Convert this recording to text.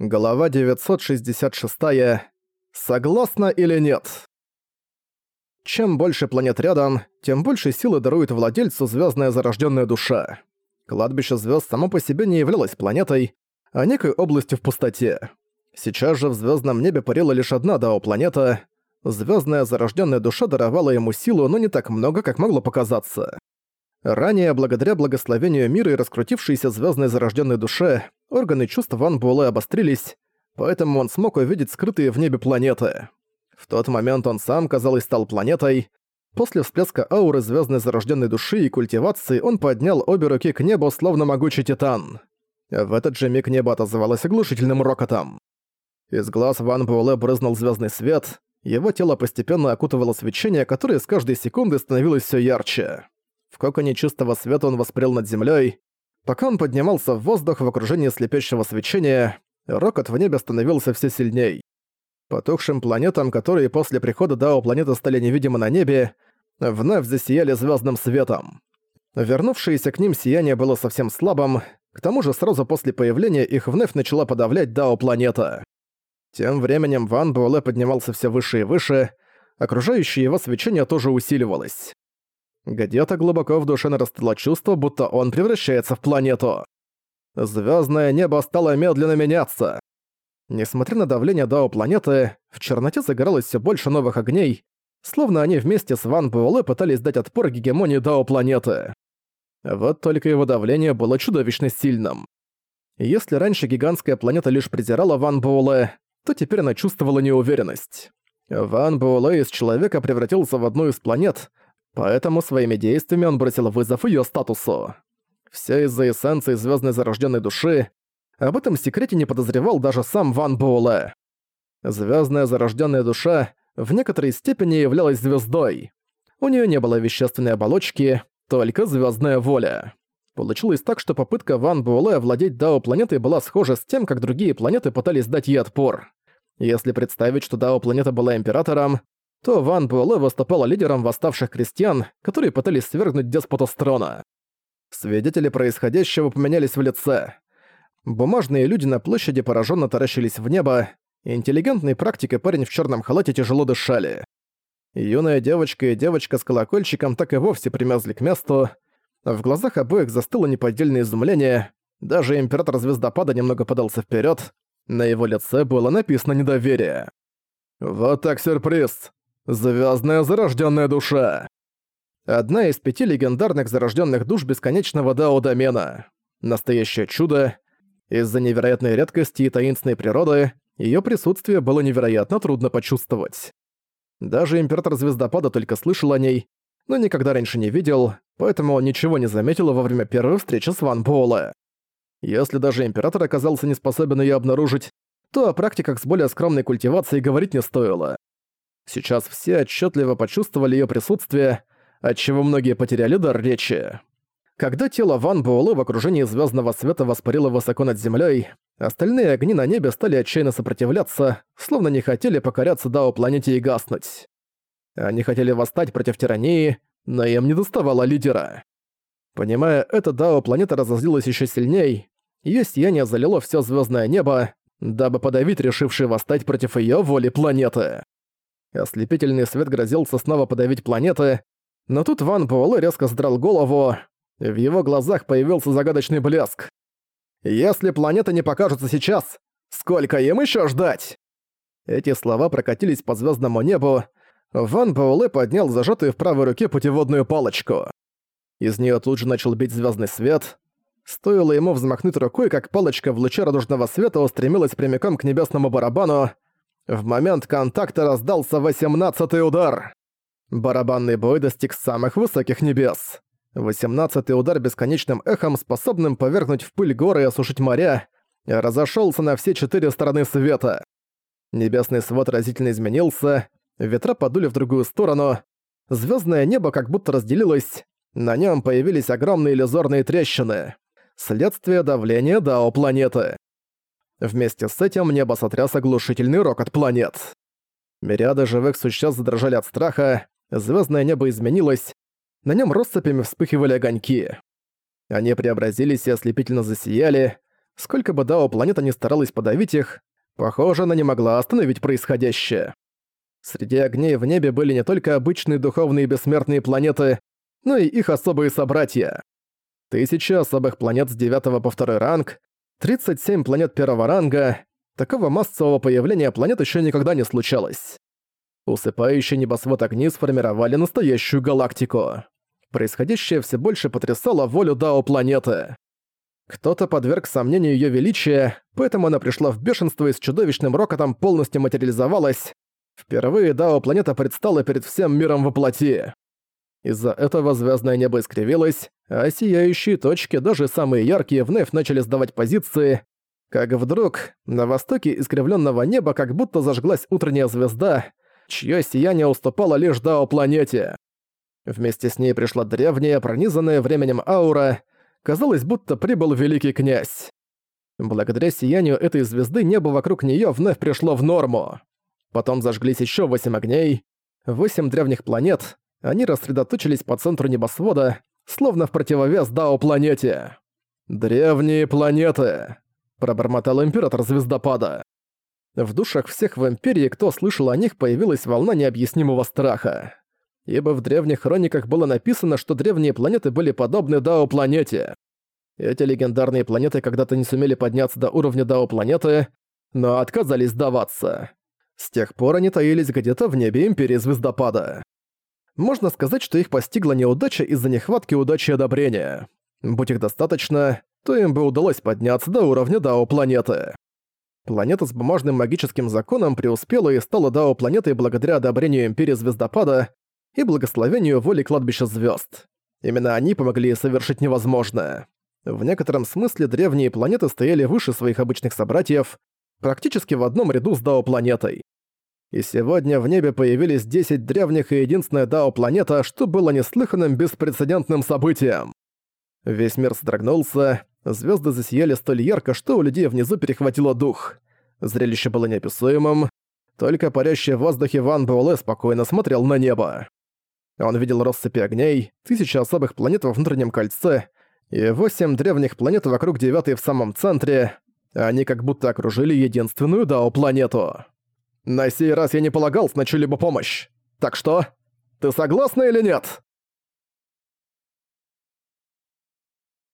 Глава 966. Согласна или нет? Чем больше планет рядом, тем больше силы дарует владельцу звездная зарожденная душа. Кладбище звезд само по себе не являлось планетой, а некой областью в пустоте. Сейчас же в звездном небе парила лишь одна дао-планета. Звездная зарожденная душа даровала ему силу, но не так много, как могло показаться. Ранее, благодаря благословению мира и раскрутившейся звездной зарожденной душе, органы чувств Ван Буэлэ обострились, поэтому он смог увидеть скрытые в небе планеты. В тот момент он сам, казалось, стал планетой. После всплеска ауры звездной зарожденной души и культивации он поднял обе руки к небу, словно могучий титан. В этот же миг небо отозвалось оглушительным рокотом. Из глаз Ван Буэлэ брызнул звездный свет, его тело постепенно окутывало свечение, которое с каждой секунды становилось все ярче. В коконе чистого света он воспрел над землей. Пока он поднимался в воздух в окружении слепящего свечения, рокот в небе становился все сильней. Потухшим планетам, которые после прихода Дао планеты стали невидимы на небе, вновь засияли звездным светом. Вернувшееся к ним сияние было совсем слабым, к тому же сразу после появления их вновь начала подавлять Дао планета. Тем временем Ван Буэлэ поднимался все выше и выше, окружающее его свечение тоже усиливалось. Где-то глубоко в душе нарастало чувство, будто он превращается в планету. Звездное небо стало медленно меняться. Несмотря на давление Дао планеты, в черноте загоралось все больше новых огней, словно они вместе с Ван Буэлэ пытались дать отпор гегемонии Дао планеты. Вот только его давление было чудовищно сильным. Если раньше гигантская планета лишь презирала Ван Буэлэ, то теперь она чувствовала неуверенность. Ван Буэлэ из человека превратился в одну из планет, Поэтому своими действиями он бросил вызов ее статусу. Все из-за эссенции звездной зарожденной души. Об этом секрете не подозревал даже сам Ван Буэлэ. Звездная зарожденная душа в некоторой степени являлась звездой. У нее не было вещественной оболочки, только звездная воля. Получилось так, что попытка Ван Буэлэ овладеть Дао планетой была схожа с тем, как другие планеты пытались дать ей отпор. Если представить, что Дао планета была императором, то Ван Буэлэ выступала лидером восставших крестьян, которые пытались свергнуть деспота с трона. Свидетели происходящего поменялись в лице. Бумажные люди на площади пораженно таращились в небо, интеллигентный практик и парень в черном халате тяжело дышали. Юная девочка и девочка с колокольчиком так и вовсе примязли к месту. В глазах обоих застыло неподдельное изумление. Даже император Звездопада немного подался вперед. На его лице было написано недоверие. «Вот так сюрприз! Звездная зарожденная душа. Одна из пяти легендарных зарожденных душ бесконечного Дао-домена. Настоящее чудо. Из-за невероятной редкости и таинственной природы ее присутствие было невероятно трудно почувствовать. Даже император Звездопада только слышал о ней, но никогда раньше не видел, поэтому он ничего не заметил во время первой встречи с Ван Буэлэ. Если даже император оказался не способен ее обнаружить, то о практиках с более скромной культивацией говорить не стоило. Сейчас все отчетливо почувствовали ее присутствие, отчего многие потеряли дар речи. Когда тело Ван Буэлэ в окружении звездного света воспарило высоко над землей, остальные огни на небе стали отчаянно сопротивляться, словно не хотели покоряться Дао планете и гаснуть. Они хотели восстать против тирании, но им не доставало лидера. Понимая это, Дао планета разозлилась еще сильней, ее сияние залило все звездное небо, дабы подавить решивший восстать против ее воли планеты. Ослепительный свет грозился снова подавить планеты, но тут Ван Буэлэ резко сдрал голову, в его глазах появился загадочный блеск. «Если планеты не покажутся сейчас, сколько им еще ждать?» Эти слова прокатились по звездному небу, Ван Буэлэ поднял зажатую в правой руке путеводную палочку. Из нее тут же начал бить звездный свет. Стоило ему взмахнуть рукой, как палочка в луче радужного света устремилась прямиком к небесному барабану, в момент контакта раздался восемнадцатый удар. Барабанный бой достиг самых высоких небес. Восемнадцатый удар бесконечным эхом, способным повергнуть в пыль горы и осушить моря, разошелся на все четыре стороны света. Небесный свод разительно изменился, ветра подули в другую сторону, звездное небо как будто разделилось, на нем появились огромные иллюзорные трещины. Следствие давления Дао планеты. Вместе с этим небо сотряс оглушительный рокот планет. Мириады живых существ задрожали от страха, звездное небо изменилось, на нем россыпями вспыхивали огоньки. Они преобразились и ослепительно засияли, Сколько бы Дао планета не старалась подавить их, похоже, она не могла остановить происходящее. Среди огней в небе были не только обычные духовные бессмертные планеты, но и их особые собратья. Тысячи особых планет с 9 по 2 ранг, 37 планет первого ранга. Такого массового появления планет еще никогда не случалось. Усыпающий небосвод огни сформировали настоящую галактику. Происходящее все больше потрясало волю Дао планеты. Кто-то подверг сомнению ее величия, поэтому она пришла в бешенство и с чудовищным рокотом полностью материализовалась. Впервые Дао планета предстала перед всем миром во плоти. Из-за этого звездное небо искривилось, а сияющие точки, даже самые яркие, вновь начали сдавать позиции, как вдруг на востоке искривленного неба как будто зажглась утренняя звезда, чье сияние уступало лишь Дао планете. Вместе с ней пришла древняя, пронизанная временем аура, казалось, будто прибыл великий князь. Благодаря сиянию этой звезды небо вокруг нее вновь пришло в норму. Потом зажглись еще восемь огней, восемь древних планет, они рассредоточились по центру небосвода, словно в противовес Дао-планете. «Древние планеты», — пробормотал император звездопада. В душах всех в Империи, кто слышал о них, появилась волна необъяснимого страха. Ибо в древних хрониках было написано, что древние планеты были подобны Дао-планете. Эти легендарные планеты когда-то не сумели подняться до уровня Дао-планеты, но отказались сдаваться. С тех пор они таились где-то в небе Империи Звездопада. Можно сказать, что их постигла неудача из-за нехватки удачи и одобрения. Будь их достаточно, то им бы удалось подняться до уровня Дао-планеты. Планета с бумажным магическим законом преуспела и стала Дао-планетой благодаря одобрению Империи Звездопада и благословению воли Кладбища Звезд. Именно они помогли совершить невозможное. В некотором смысле древние планеты стояли выше своих обычных собратьев, практически в одном ряду с Дао-планетой. И сегодня в небе появились 10 древних и единственная Дао-планета, что было неслыханным беспрецедентным событием. Весь мир содрогнулся, звезды засияли столь ярко, что у людей внизу перехватило дух. Зрелище было неописуемым, только парящий в воздухе Ван Буэлэ спокойно смотрел на небо. Он видел россыпи огней, тысячи особых планет во внутреннем кольце и восемь древних планет вокруг девятой в самом центре. Они как будто окружили единственную Дао-планету. На сей раз я не полагался на чью-либо помощь. Так что, ты согласна или нет?»